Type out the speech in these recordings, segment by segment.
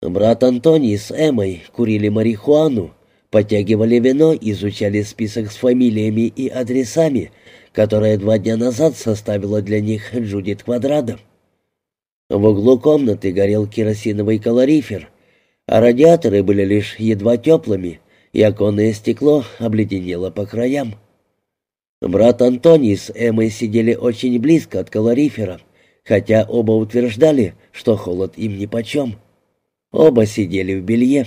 Брат Антоний с Эмой курили марихуану, потягивали вино, изучали список с фамилиями и адресами, которые два дня назад составила для них Джудит Квадрада. В углу комнаты горел керосиновый калорифер, а радиаторы были лишь едва теплыми, и оконное стекло обледенело по краям. Брат Антоний с Эмой сидели очень близко от калорифера, хотя оба утверждали, что холод им нипочем. Оба сидели в белье.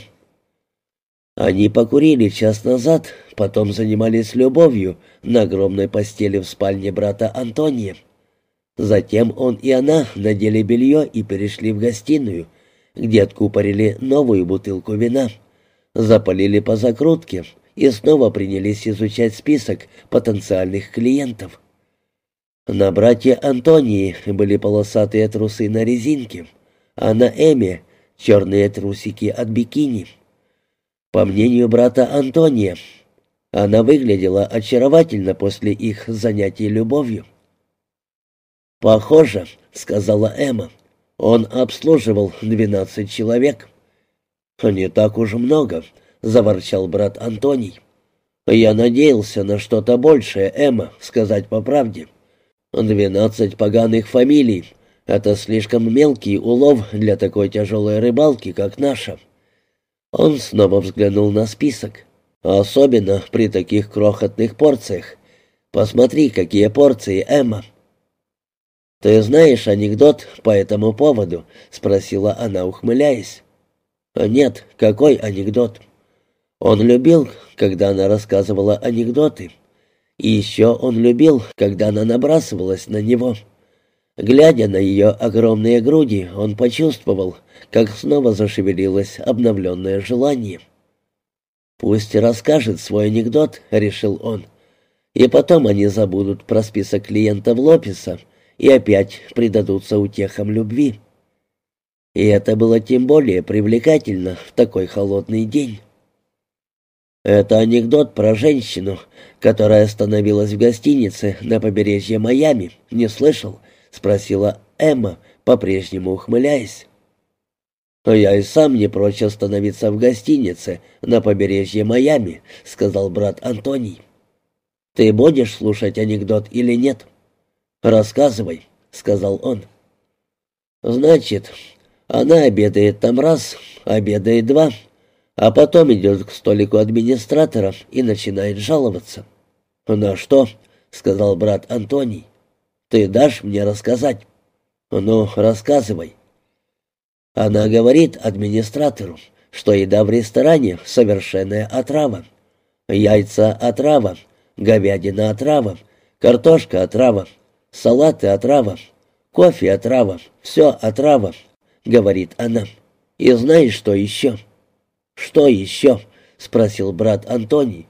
Они покурили час назад, потом занимались любовью на огромной постели в спальне брата Антония. Затем он и она надели белье и перешли в гостиную, где откупорили новую бутылку вина, запалили по закрутке и снова принялись изучать список потенциальных клиентов. На братья Антонии были полосатые трусы на резинке, а на Эме — черные трусики от бикини. По мнению брата Антония, она выглядела очаровательно после их занятий любовью. «Похоже», — сказала Эмма, — «он обслуживал двенадцать человек». «Не так уж много», — заворчал брат Антоний. «Я надеялся на что-то большее, Эмма, сказать по правде. Двенадцать поганых фамилий — это слишком мелкий улов для такой тяжелой рыбалки, как наша». Он снова взглянул на список. «Особенно при таких крохотных порциях. Посмотри, какие порции, Эмма». «Ты знаешь анекдот по этому поводу?» — спросила она, ухмыляясь. «Нет, какой анекдот?» Он любил, когда она рассказывала анекдоты. И еще он любил, когда она набрасывалась на него. Глядя на ее огромные груди, он почувствовал, как снова зашевелилось обновленное желание. «Пусть расскажет свой анекдот», — решил он. «И потом они забудут про список клиентов Лопеса и опять предадутся утехам любви». И это было тем более привлекательно в такой холодный день. Это анекдот про женщину, которая остановилась в гостинице на побережье Майами. Не слышал? Спросила Эмма, по-прежнему ухмыляясь. «Я и сам не прочь остановиться в гостинице на побережье Майами», — сказал брат Антоний. «Ты будешь слушать анекдот или нет?» «Рассказывай», — сказал он. «Значит, она обедает там раз, обедает два, а потом идет к столику администратора и начинает жаловаться. «На что?» — сказал брат Антоний. «Ты дашь мне рассказать?» «Ну, рассказывай». Она говорит администратору, что еда в ресторане — совершенная отрава. Яйца — отрава, говядина — отрава, картошка — отрава, салаты — отрава, кофе — отрава, все — отрава, — говорит она. «И знаешь, что еще?» «Что еще?» — спросил брат Антоний.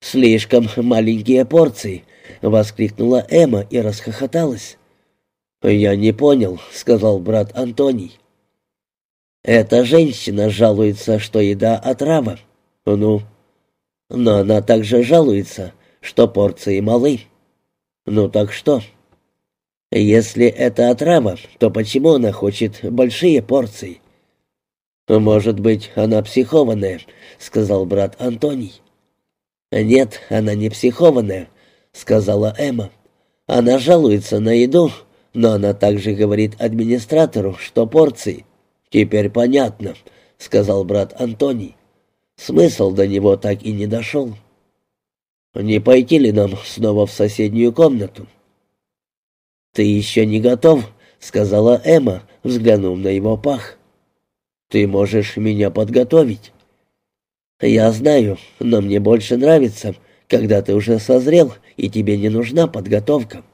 «Слишком маленькие порции», — воскликнула Эмма и расхохоталась. «Я не понял», — сказал брат Антоний. «Эта женщина жалуется, что еда отрава». «Ну?» «Но она также жалуется, что порции малы». «Ну так что?» «Если это отрава, то почему она хочет большие порции?» «Может быть, она психованная», — сказал брат Антоний. «Нет, она не психованная», — сказала Эмма. «Она жалуется на еду, но она также говорит администратору, что порции». «Теперь понятно», — сказал брат Антоний. Смысл до него так и не дошел. «Не пойти ли нам снова в соседнюю комнату?» «Ты еще не готов», — сказала Эмма, взглянув на его пах. Ты можешь меня подготовить. Я знаю, но мне больше нравится, когда ты уже созрел, и тебе не нужна подготовка.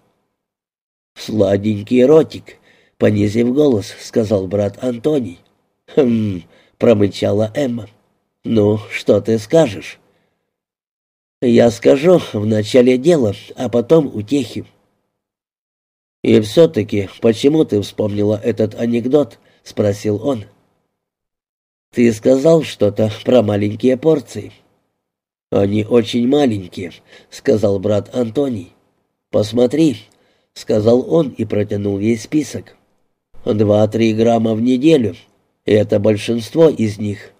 Сладенький ротик, понизив голос, сказал брат Антоний. Хм, промычала Эмма. Ну, что ты скажешь? Я скажу в начале дела, а потом утехи. «И все-таки, почему ты вспомнила этот анекдот?» — спросил он. «Ты сказал что-то про маленькие порции». «Они очень маленькие», — сказал брат Антоний. «Посмотри», — сказал он и протянул ей список. «Два-три грамма в неделю. Это большинство из них.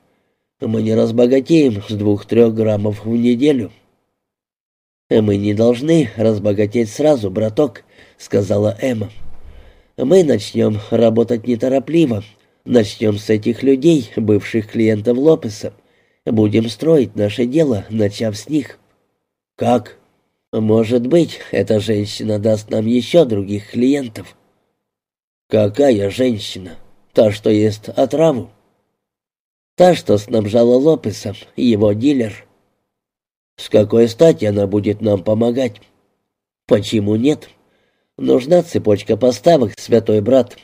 Мы не разбогатеем с двух-трех граммов в неделю. «Мы не должны разбогатеть сразу, браток», — сказала Эмма. «Мы начнем работать неторопливо, начнем с этих людей, бывших клиентов Лопеса. Будем строить наше дело, начав с них». «Как?» «Может быть, эта женщина даст нам еще других клиентов». «Какая женщина? Та, что ест отраву?» Та, что снабжала Лопесом, его дилер. С какой стати она будет нам помогать? Почему нет? Нужна цепочка поставок, святой брат.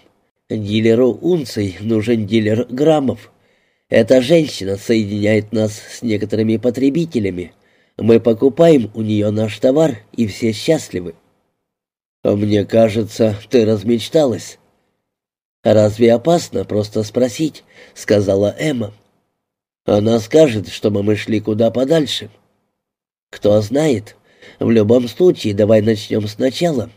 Дилеру унций нужен дилер граммов. Эта женщина соединяет нас с некоторыми потребителями. Мы покупаем у нее наш товар, и все счастливы. Мне кажется, ты размечталась. «Разве опасно просто спросить?» — сказала Эмма. Она скажет, чтобы мы шли куда подальше. Кто знает. В любом случае, давай начнем сначала.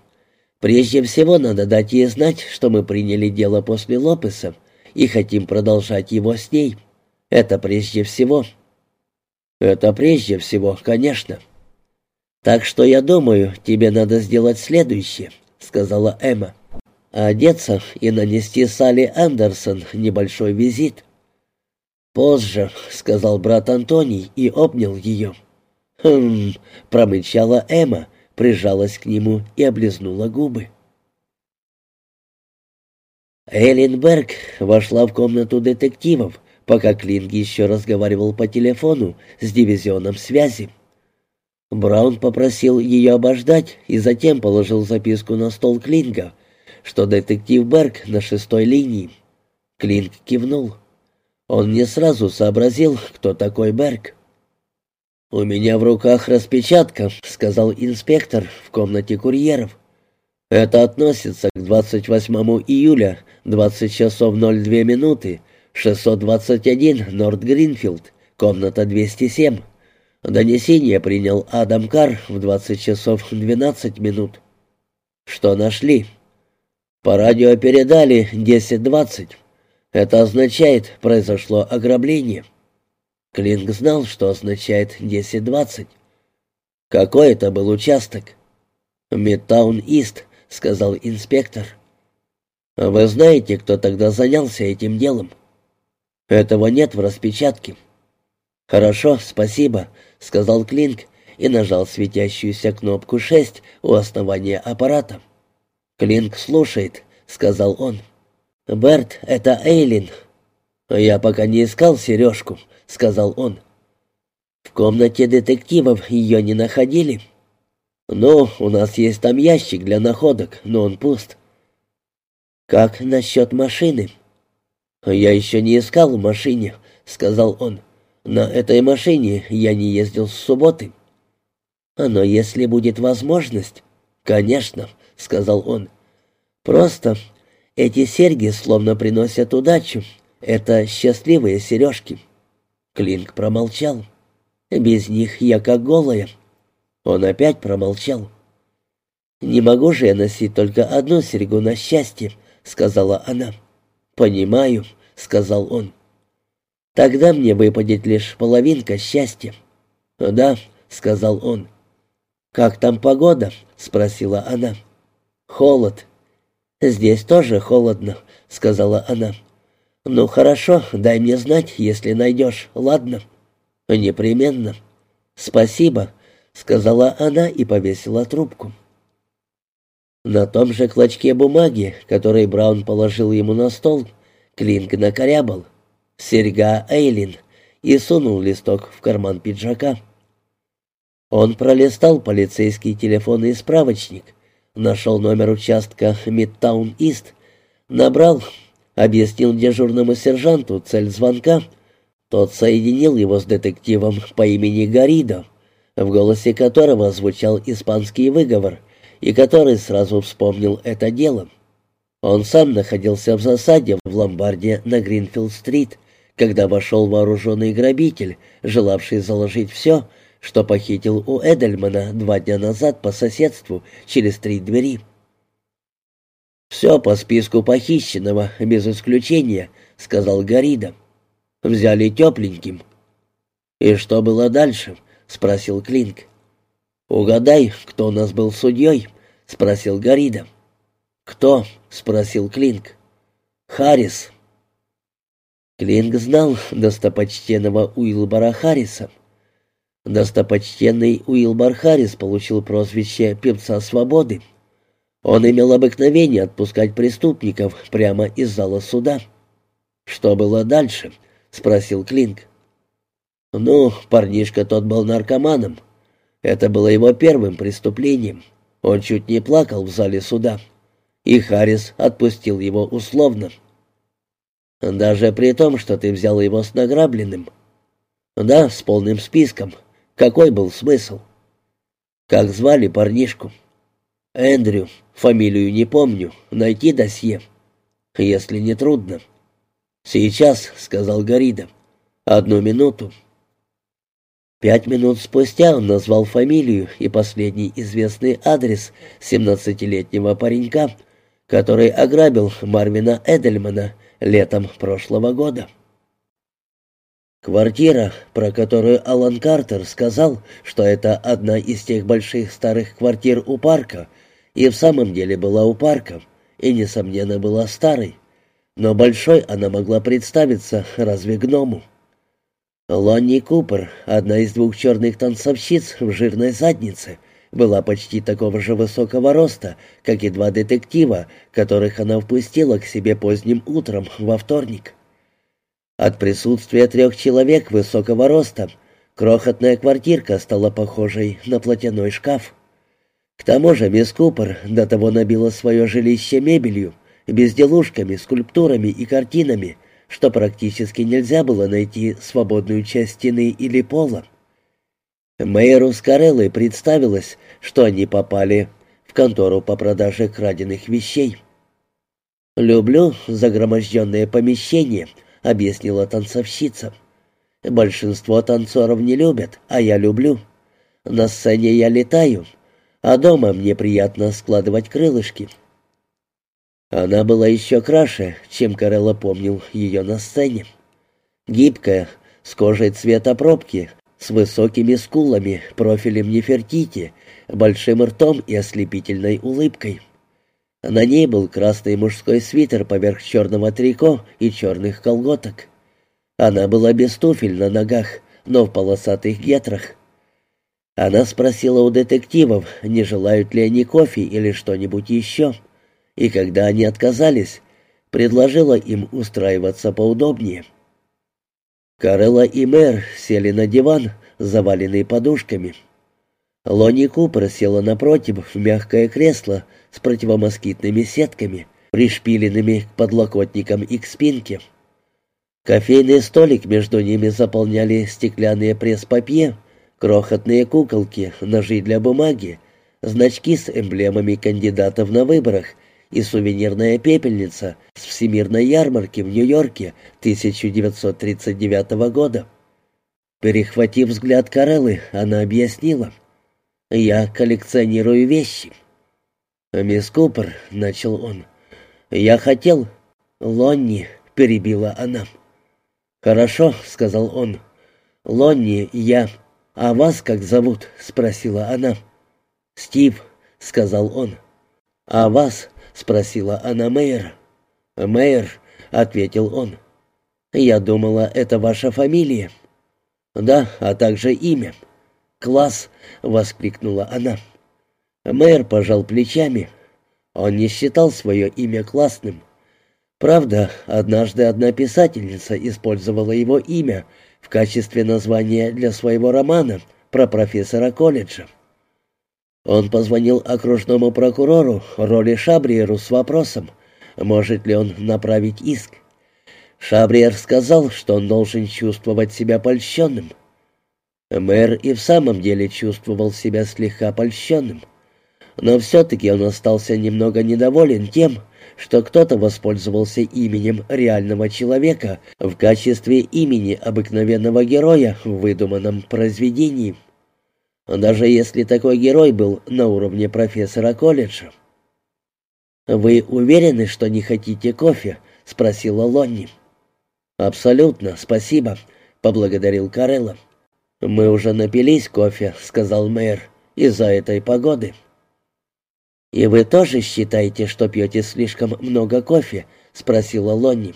Прежде всего, надо дать ей знать, что мы приняли дело после Лопеса и хотим продолжать его с ней. Это прежде всего. Это прежде всего, конечно. Так что я думаю, тебе надо сделать следующее, сказала Эмма. Одеться и нанести Салли Андерсон небольшой визит. «Позже», — сказал брат Антоний и обнял ее. «Хм», — промычала Эмма, прижалась к нему и облизнула губы. Элленберг вошла в комнату детективов, пока Клинг еще разговаривал по телефону с дивизионом связи. Браун попросил ее обождать и затем положил записку на стол Клинга, что детектив Берг на шестой линии. Клинг кивнул. Он не сразу сообразил, кто такой Берг. «У меня в руках распечатка», — сказал инспектор в комнате курьеров. «Это относится к 28 июля, 20 часов 02 минуты, 621 Норт Гринфилд, комната 207. Донесение принял Адам Кар в 20 часов 12 минут. Что нашли? По радио передали 10.20. Это означает, произошло ограбление. Клинк знал, что означает 10-20. Какой это был участок? «Мидтаун-Ист», — сказал инспектор. «Вы знаете, кто тогда занялся этим делом?» «Этого нет в распечатке». «Хорошо, спасибо», — сказал Клинк и нажал светящуюся кнопку 6 у основания аппарата. «Клинк слушает», — сказал он. «Берт, это Эйлин». «Я пока не искал сережку», — сказал он. «В комнате детективов ее не находили?» «Ну, у нас есть там ящик для находок, но он пуст». «Как насчет машины?» «Я еще не искал в машине», — сказал он. «На этой машине я не ездил с субботы». «Но если будет возможность...» «Конечно», — сказал он. «Просто эти серьги словно приносят удачу. Это счастливые сережки». Клинк промолчал. «Без них я как голая». Он опять промолчал. «Не могу же я носить только одну серьгу на счастье», — сказала она. «Понимаю», — сказал он. «Тогда мне выпадет лишь половинка счастья». «Да», — сказал он. «Как там погода?» — спросила она. «Холод», «Здесь тоже холодно», — сказала она. «Ну хорошо, дай мне знать, если найдешь, ладно?» «Непременно». «Спасибо», — сказала она и повесила трубку. На том же клочке бумаги, который Браун положил ему на стол, Клинк накорябал «Серьга Эйлин» и сунул листок в карман пиджака. Он пролистал полицейский телефонный справочник — Нашел номер участка Мидтаун-Ист. Набрал, объяснил дежурному сержанту цель звонка. Тот соединил его с детективом по имени Гаридо, в голосе которого звучал испанский выговор, и который сразу вспомнил это дело. Он сам находился в засаде в ломбарде на Гринфилд-стрит, когда вошел вооруженный грабитель, желавший заложить все, что похитил у Эдельмана два дня назад по соседству через три двери. «Все по списку похищенного, без исключения», — сказал Горида. «Взяли тепленьким». «И что было дальше?» — спросил Клинк. «Угадай, кто у нас был судьей?» — спросил Горида. «Кто?» — спросил Клинк. «Харрис». Клинк знал достопочтенного Уилбора Харриса. Достопочтенный Уилбор Харрис получил прозвище «Певца свободы». Он имел обыкновение отпускать преступников прямо из зала суда. «Что было дальше?» — спросил Клинк. «Ну, парнишка тот был наркоманом. Это было его первым преступлением. Он чуть не плакал в зале суда. И Харрис отпустил его условно. Даже при том, что ты взял его с награбленным. Да, с полным списком. Какой был смысл? Как звали парнишку? Эндрю. Фамилию не помню. Найти досье. Если не трудно. Сейчас, сказал Горида. Одну минуту. Пять минут спустя он назвал фамилию и последний известный адрес семнадцатилетнего паренька, который ограбил Марвина Эдельмана летом прошлого года. Квартира, про которую Алан Картер сказал, что это одна из тех больших старых квартир у парка, и в самом деле была у парка, и, несомненно, была старой, но большой она могла представиться разве гному. Лонни Купер, одна из двух черных танцовщиц в жирной заднице, была почти такого же высокого роста, как и два детектива, которых она впустила к себе поздним утром во вторник. От присутствия трех человек высокого роста крохотная квартирка стала похожей на платяной шкаф. К тому же мисс Купер до того набила свое жилище мебелью, безделушками, скульптурами и картинами — что практически нельзя было найти свободную часть стены или пола. Мэйру с представилось, что они попали в контору по продаже краденных вещей. «Люблю загроможденные помещения», — объяснила танцовщица. «Большинство танцоров не любят, а я люблю. На сцене я летаю, а дома мне приятно складывать крылышки». Она была еще краше, чем Карелла помнил ее на сцене. Гибкая, с кожей цвета пробки, с высокими скулами, профилем Нефертити, большим ртом и ослепительной улыбкой. На ней был красный мужской свитер поверх черного трико и черных колготок. Она была без туфель на ногах, но в полосатых гетрах. Она спросила у детективов, не желают ли они кофе или что-нибудь еще и когда они отказались, предложила им устраиваться поудобнее. Карелла и мэр сели на диван, заваленный подушками. Лони Купер села напротив в мягкое кресло с противомоскитными сетками, пришпиленными к подлокотникам и к спинке. Кофейный столик между ними заполняли стеклянные пресс-папье, крохотные куколки, ножи для бумаги, значки с эмблемами кандидатов на выборах и сувенирная пепельница с Всемирной ярмарки в Нью-Йорке 1939 года. Перехватив взгляд Кареллы, она объяснила. «Я коллекционирую вещи». «Мисс Купер», — начал он, — «я хотел...» «Лонни», — перебила она. «Хорошо», — сказал он. «Лонни, я...» «А вас как зовут?» — спросила она. «Стив», — сказал он. «А вас?» Спросила она мэра. «Мэр», — ответил он. «Я думала, это ваша фамилия». «Да, а также имя». «Класс!» — воскликнула она. Мэр пожал плечами. Он не считал свое имя классным. Правда, однажды одна писательница использовала его имя в качестве названия для своего романа про профессора колледжа. Он позвонил окружному прокурору Роли Шабриеру с вопросом, может ли он направить иск. Шабриер сказал, что он должен чувствовать себя польщенным. Мэр и в самом деле чувствовал себя слегка польщенным. Но все-таки он остался немного недоволен тем, что кто-то воспользовался именем реального человека в качестве имени обыкновенного героя в выдуманном произведении даже если такой герой был на уровне профессора колледжа. «Вы уверены, что не хотите кофе?» — спросила Лонни. «Абсолютно, спасибо», — поблагодарил Карелла. «Мы уже напились кофе», — сказал мэр, — «из-за этой погоды». «И вы тоже считаете, что пьете слишком много кофе?» — спросила Лонни.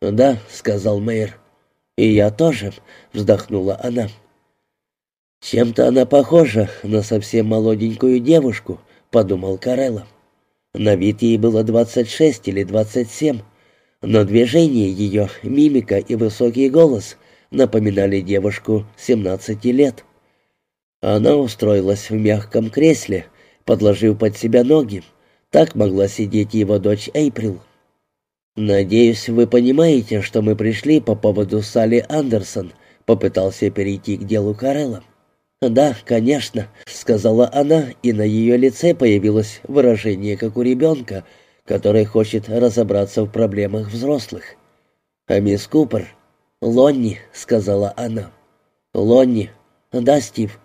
«Да», — сказал мэр. «И я тоже», — вздохнула она. «Чем-то она похожа на совсем молоденькую девушку», — подумал Карелла. На вид ей было двадцать шесть или двадцать семь, но движение ее, мимика и высокий голос напоминали девушку семнадцати лет. Она устроилась в мягком кресле, подложив под себя ноги. Так могла сидеть его дочь Эйприл. «Надеюсь, вы понимаете, что мы пришли по поводу Салли Андерсон», — попытался перейти к делу Карелла. «Да, конечно», — сказала она, и на ее лице появилось выражение, как у ребенка, который хочет разобраться в проблемах взрослых. «А мисс Купер?» «Лонни», — сказала она. «Лонни». «Да, Стив».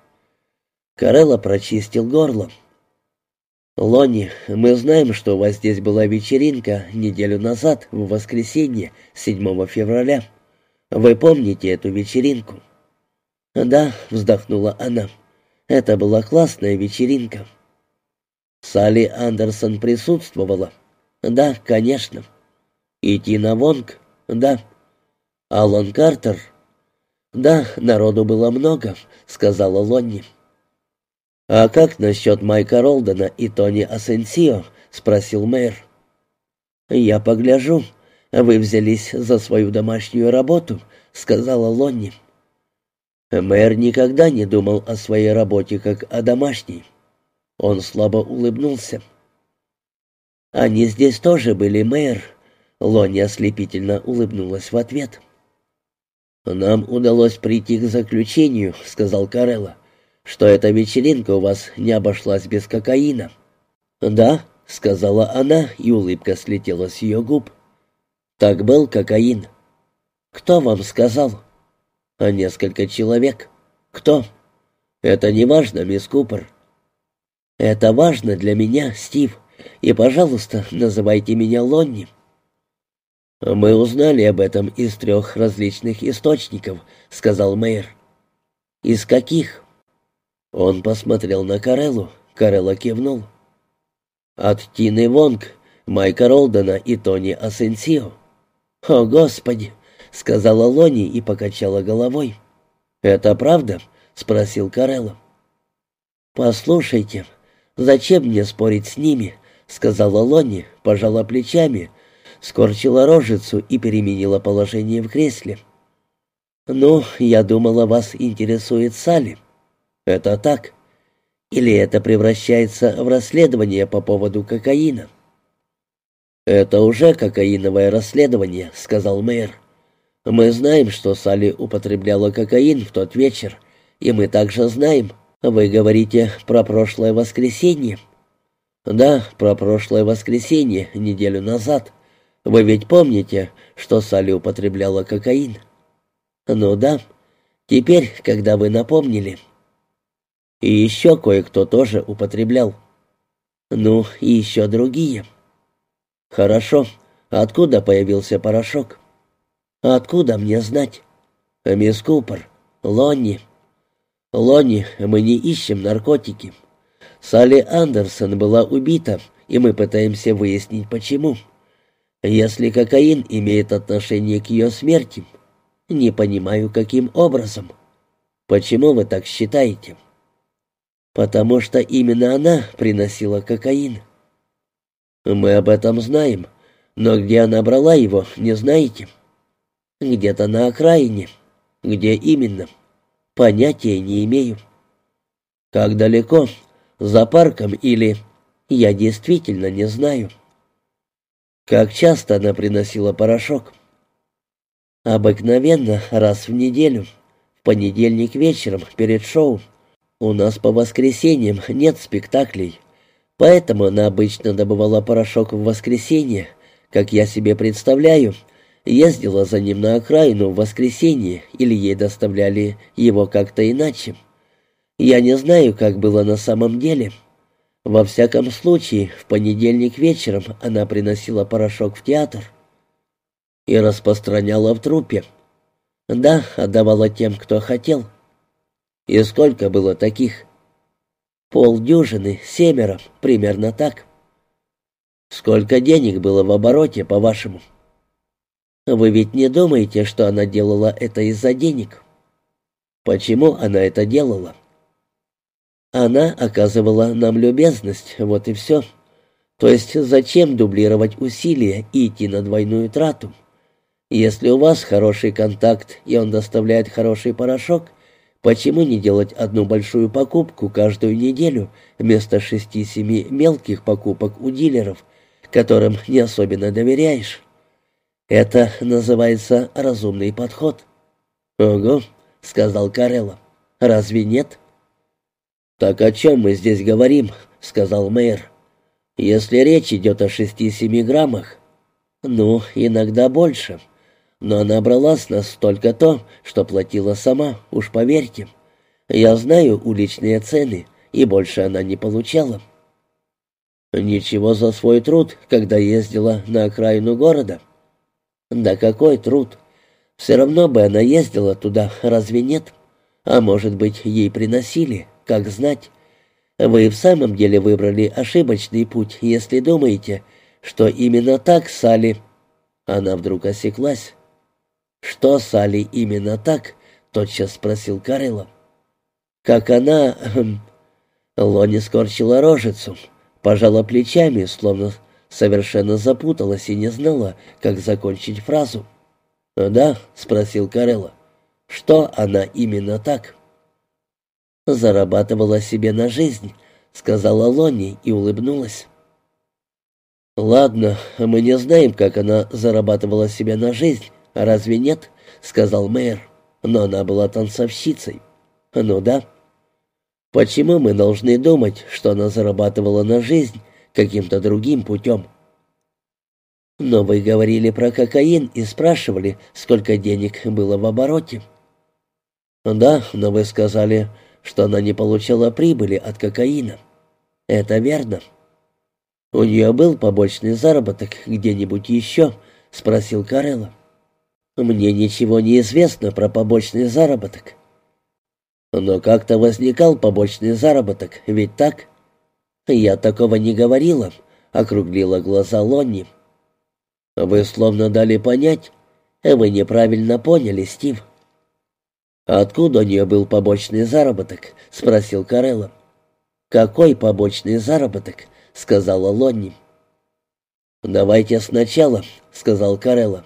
Карелла прочистил горло. «Лонни, мы знаем, что у вас здесь была вечеринка неделю назад, в воскресенье, 7 февраля. Вы помните эту вечеринку?» «Да», — вздохнула она, — «это была классная вечеринка». Салли Андерсон присутствовала. «Да, конечно». «И Тина Вонг?» «Да». «Алан Картер?» «Да, народу было много», — сказала Лонни. «А как насчет Майка Ролдена и Тони Асенсио?» — спросил мэр. «Я погляжу. Вы взялись за свою домашнюю работу», — сказала Лонни. Мэр никогда не думал о своей работе как о домашней. Он слабо улыбнулся. «Они здесь тоже были, мэр», — Лонни ослепительно улыбнулась в ответ. «Нам удалось прийти к заключению», — сказал Карелла что эта вечеринка у вас не обошлась без кокаина». «Да», — сказала она, и улыбка слетела с ее губ. «Так был кокаин». «Кто вам сказал?» «А несколько человек». «Кто?» «Это не важно, мисс Купер». «Это важно для меня, Стив, и, пожалуйста, называйте меня Лонни». «Мы узнали об этом из трех различных источников», — сказал мэр. «Из каких?» Он посмотрел на Кареллу. Карелла кивнул. «От Тины Вонг, Майка Ролдена и Тони Асенсио». «О, Господи!» — сказала Лони и покачала головой. «Это правда?» — спросил Карелла. «Послушайте, зачем мне спорить с ними?» — сказала Лони, пожала плечами, скорчила рожицу и переменила положение в кресле. «Ну, я думала, вас интересует Салли». Это так? Или это превращается в расследование по поводу кокаина? «Это уже кокаиновое расследование», — сказал мэр. «Мы знаем, что Салли употребляла кокаин в тот вечер, и мы также знаем, вы говорите про прошлое воскресенье». «Да, про прошлое воскресенье, неделю назад. Вы ведь помните, что Салли употребляла кокаин?» «Ну да. Теперь, когда вы напомнили...» И еще кое-кто тоже употреблял. Ну, и еще другие. Хорошо. Откуда появился порошок? Откуда мне знать? Мисс Купер, Лонни. Лонни, мы не ищем наркотики. Салли Андерсон была убита, и мы пытаемся выяснить, почему. Если кокаин имеет отношение к ее смерти, не понимаю, каким образом. Почему вы так считаете?» потому что именно она приносила кокаин. Мы об этом знаем, но где она брала его, не знаете? Где-то на окраине. Где именно? Понятия не имею. Как далеко? За парком или... Я действительно не знаю. Как часто она приносила порошок? Обыкновенно раз в неделю. В понедельник вечером перед шоу. У нас по воскресеньям нет спектаклей, поэтому она обычно добывала порошок в воскресенье, как я себе представляю, ездила за ним на окраину в воскресенье или ей доставляли его как-то иначе. Я не знаю, как было на самом деле. Во всяком случае, в понедельник вечером она приносила порошок в театр и распространяла в трупе. Да, отдавала тем, кто хотел. И сколько было таких? Полдюжины, семеро, примерно так. Сколько денег было в обороте, по-вашему? Вы ведь не думаете, что она делала это из-за денег? Почему она это делала? Она оказывала нам любезность, вот и все. То есть зачем дублировать усилия и идти на двойную трату? Если у вас хороший контакт и он доставляет хороший порошок, почему не делать одну большую покупку каждую неделю вместо шести-семи мелких покупок у дилеров, которым не особенно доверяешь? Это называется разумный подход. «Ого», — сказал Карелло. «Разве нет?» «Так о чем мы здесь говорим?» — сказал мэр. «Если речь идет о шести-семи граммах, ну, иногда больше. Но она брала с нас только то, что платила сама, уж поверьте. Я знаю уличные цены, и больше она не получала». «Ничего за свой труд, когда ездила на окраину города». «Да какой труд? Все равно бы она ездила туда, разве нет? А может быть, ей приносили?» Как знать? Вы в самом деле выбрали ошибочный путь, если думаете, что именно так Салли...» Она вдруг осеклась. «Что Салли именно так?» — тотчас спросил Карелло. «Как она...» Лони скорчила рожицу, пожала плечами, словно совершенно запуталась и не знала, как закончить фразу. «Да?» — спросил Карелло. «Что она именно так?» зарабатывала себе на жизнь», — сказала Лонни и улыбнулась. «Ладно, мы не знаем, как она зарабатывала себе на жизнь, разве нет?» — сказал мэр. «Но она была танцовщицей». «Ну да». «Почему мы должны думать, что она зарабатывала на жизнь каким-то другим путем?» «Но вы говорили про кокаин и спрашивали, сколько денег было в обороте». «Да, но вы сказали, что она не получала прибыли от кокаина. Это верно. У нее был побочный заработок где-нибудь еще, спросил Карелла. Мне ничего не известно про побочный заработок. Но как-то возникал побочный заработок, ведь так? Я такого не говорила, округлила глаза Лонни. Вы словно дали понять, вы неправильно поняли, Стив. «Откуда у нее был побочный заработок?» — спросил Карелло. «Какой побочный заработок?» — сказала Лонни. «Давайте сначала», — сказал Карелло.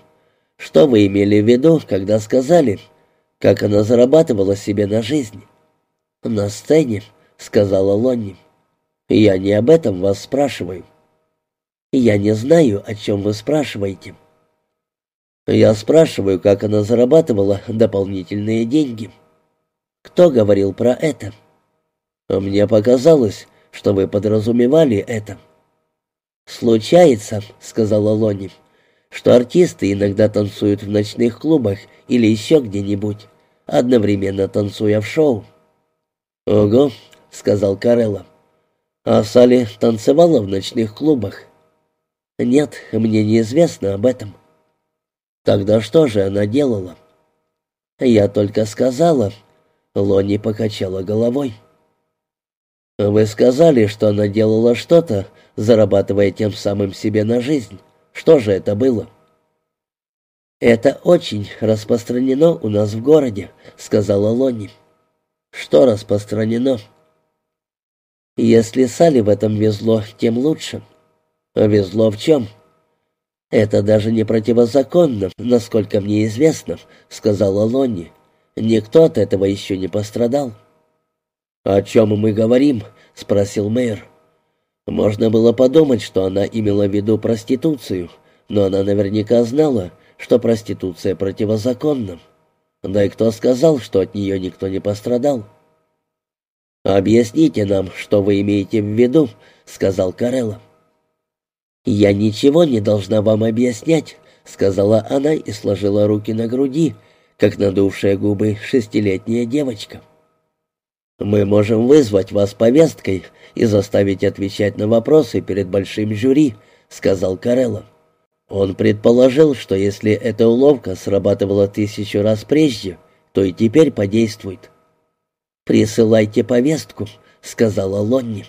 «Что вы имели в виду, когда сказали, как она зарабатывала себе на жизнь?» «На сцене», — сказала Лонни. «Я не об этом вас спрашиваю». «Я не знаю, о чем вы спрашиваете». Я спрашиваю, как она зарабатывала дополнительные деньги. Кто говорил про это? Мне показалось, что вы подразумевали это. Случается, сказала Лони, что артисты иногда танцуют в ночных клубах или еще где-нибудь, одновременно танцуя в шоу. Ого, сказал Карелла. А Салли танцевала в ночных клубах? Нет, мне неизвестно об этом. Тогда что же она делала? Я только сказала. Лони покачала головой. Вы сказали, что она делала что-то, зарабатывая тем самым себе на жизнь. Что же это было? Это очень распространено у нас в городе, сказала Лони. Что распространено? Если Сали в этом везло, тем лучше. Везло в чем? — «Это даже не противозаконно, насколько мне известно», — сказала Лонни. «Никто от этого еще не пострадал». «О чем мы говорим?» — спросил мэр. Можно было подумать, что она имела в виду проституцию, но она наверняка знала, что проституция противозаконна. Да и кто сказал, что от нее никто не пострадал? «Объясните нам, что вы имеете в виду», — сказал Карелла. «Я ничего не должна вам объяснять», — сказала она и сложила руки на груди, как надувшая губы шестилетняя девочка. «Мы можем вызвать вас повесткой и заставить отвечать на вопросы перед большим жюри», — сказал Карелло. Он предположил, что если эта уловка срабатывала тысячу раз прежде, то и теперь подействует. «Присылайте повестку», — сказала Лонни.